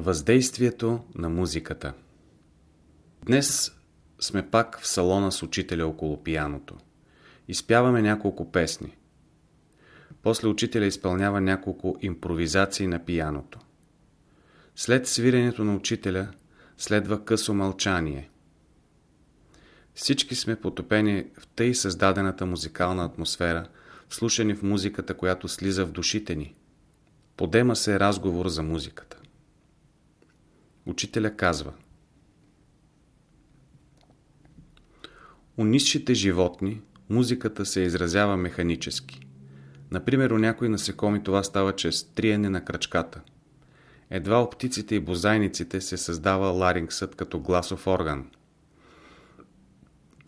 Въздействието на музиката Днес сме пак в салона с учителя около пияното. Изпяваме няколко песни. После учителя изпълнява няколко импровизации на пияното. След свиренето на учителя следва късо мълчание. Всички сме потопени в тъй създадената музикална атмосфера, слушани в музиката, която слиза в душите ни. Подема се разговор за музиката. Учителя казва У низшите животни музиката се изразява механически. Например, у някои насекоми това става чрез триене на кръчката. Едва у птиците и бозайниците се създава ларингсът като гласов орган.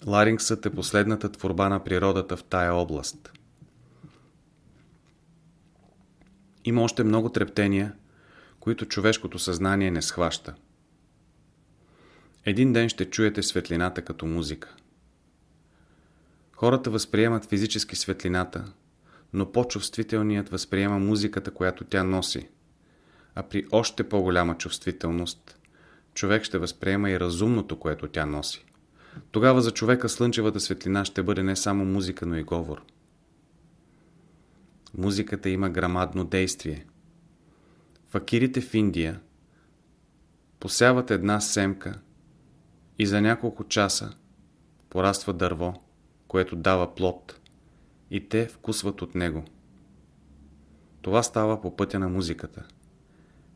Ларингсът е последната творба на природата в тая област. Има още много трептения, които човешкото съзнание не схваща. Един ден ще чуете светлината като музика. Хората възприемат физически светлината, но по-чувствителният възприема музиката, която тя носи. А при още по-голяма чувствителност, човек ще възприема и разумното, което тя носи. Тогава за човека слънчевата светлина ще бъде не само музика, но и говор. Музиката има грамадно действие. Факирите в Индия посяват една семка и за няколко часа пораства дърво, което дава плод и те вкусват от него. Това става по пътя на музиката.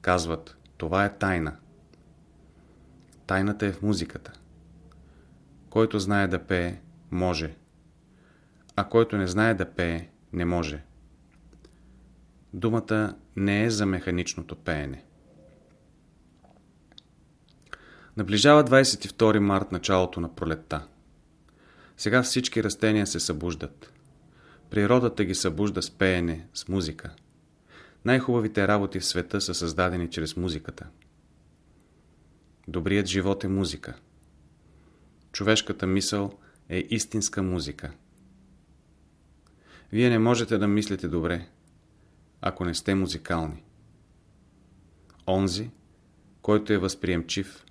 Казват, това е тайна. Тайната е в музиката. Който знае да пее, може. А който не знае да пее, не може. Думата не е за механичното пеене. Наближава 22 март началото на пролетта. Сега всички растения се събуждат. Природата ги събужда с пеене, с музика. Най-хубавите работи в света са създадени чрез музиката. Добрият живот е музика. Човешката мисъл е истинска музика. Вие не можете да мислите добре, ако не сте музикални. Онзи, който е възприемчив,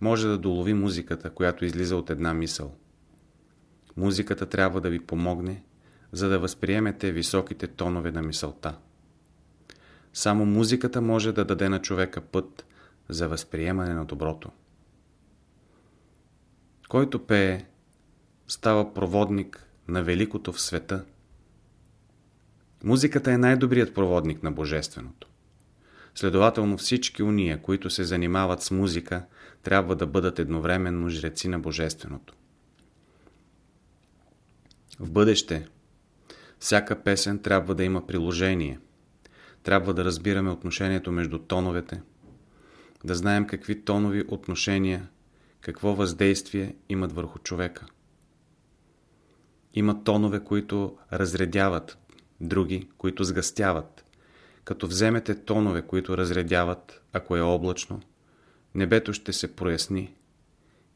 може да долови музиката, която излиза от една мисъл. Музиката трябва да ви помогне, за да възприемете високите тонове на мисълта. Само музиката може да даде на човека път за възприемане на доброто. Който пее, става проводник на великото в света. Музиката е най-добрият проводник на Божественото. Следователно всички уния, които се занимават с музика, трябва да бъдат едновременно жреци на Божественото. В бъдеще всяка песен трябва да има приложение. Трябва да разбираме отношението между тоновете, да знаем какви тонови отношения, какво въздействие имат върху човека. Има тонове, които разредяват, други, които сгъстяват. Като вземете тонове, които разредяват, ако е облачно, небето ще се проясни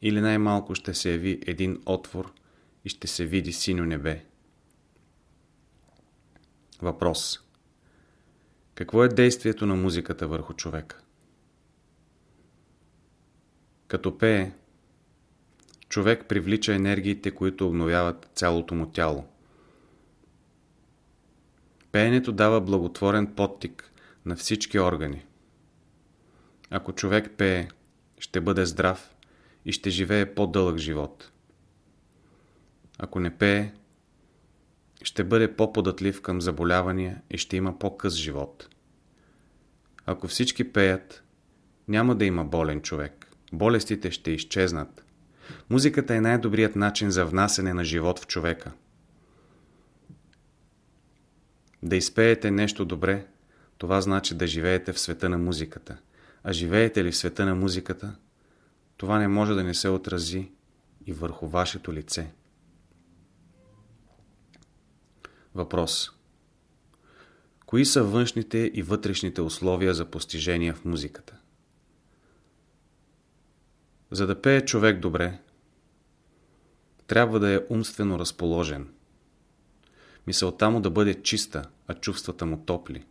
или най-малко ще се яви един отвор и ще се види синьо небе. Въпрос Какво е действието на музиката върху човека? Като пее, човек привлича енергиите, които обновяват цялото му тяло. Пеенето дава благотворен подтик на всички органи. Ако човек пее, ще бъде здрав и ще живее по-дълъг живот. Ако не пее, ще бъде по-податлив към заболявания и ще има по-къс живот. Ако всички пеят, няма да има болен човек. Болестите ще изчезнат. Музиката е най-добрият начин за внасене на живот в човека. Да изпеете нещо добре, това значи да живеете в света на музиката. А живеете ли в света на музиката, това не може да не се отрази и върху вашето лице. Въпрос Кои са външните и вътрешните условия за постижение в музиката? За да пее човек добре, трябва да е умствено разположен. Мисълта му да бъде чиста, а чувствата му топли.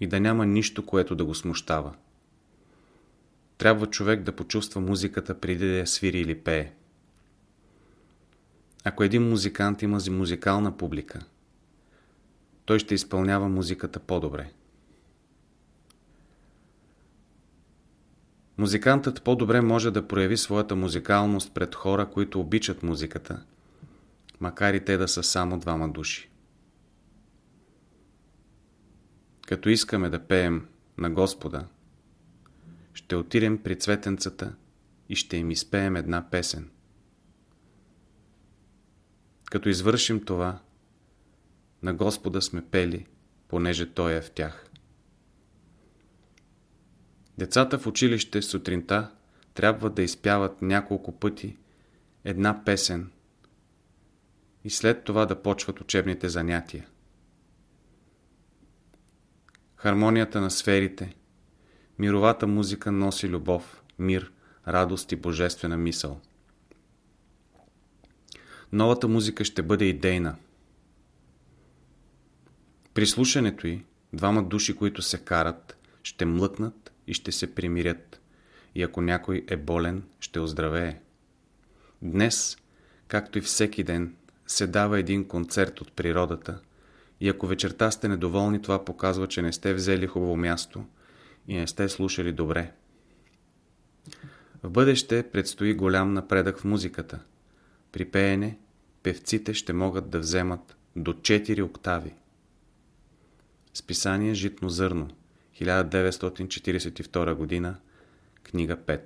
И да няма нищо, което да го смущава. трябва човек да почувства музиката преди да я свири или пее. Ако един музикант има музикална публика, той ще изпълнява музиката по-добре. Музикантът по-добре може да прояви своята музикалност пред хора, които обичат музиката, макар и те да са само двама души. Като искаме да пеем на Господа, ще отидем при цветенцата и ще им изпеем една песен. Като извършим това, на Господа сме пели, понеже Той е в тях. Децата в училище сутринта трябва да изпяват няколко пъти една песен и след това да почват учебните занятия. Хармонията на сферите, мировата музика носи любов, мир, радост и божествена мисъл. Новата музика ще бъде идейна. При слушането й, двама души, които се карат, ще млъкнат и ще се примирят. И ако някой е болен, ще оздравее. Днес, както и всеки ден, се дава един концерт от природата и ако вечерта сте недоволни, това показва, че не сте взели хубаво място и не сте слушали добре. В бъдеще предстои голям напредък в музиката. При пеене певците ще могат да вземат до 4 октави. Списание Житно зърно 1942 година, книга 5